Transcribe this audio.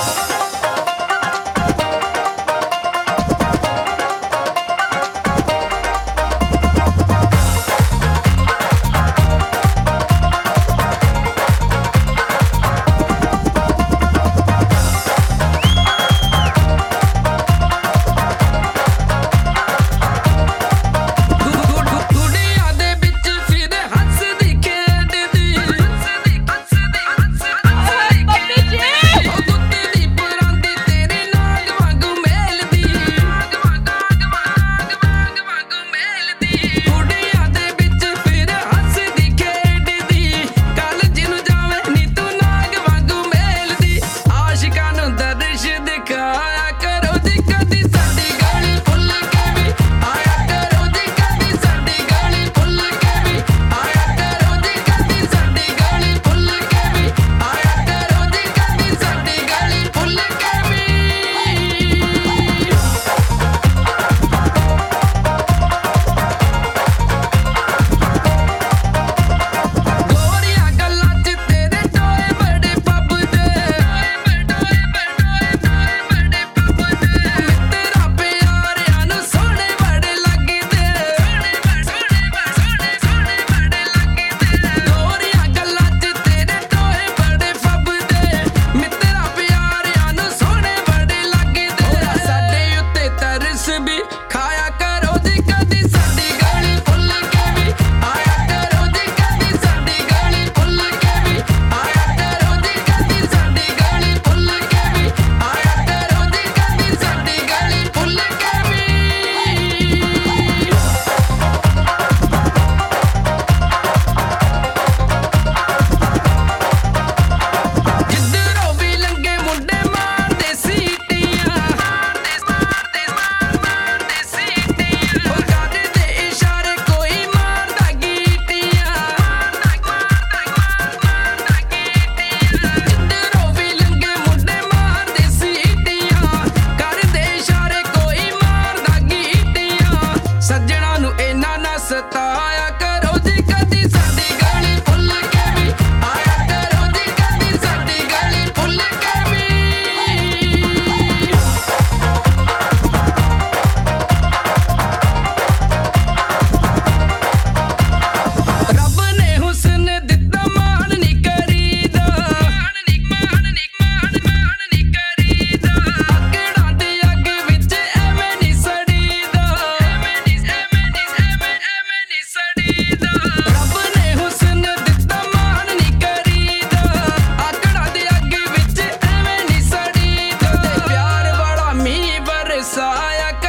Thank ਸਤਾਇਆ i saya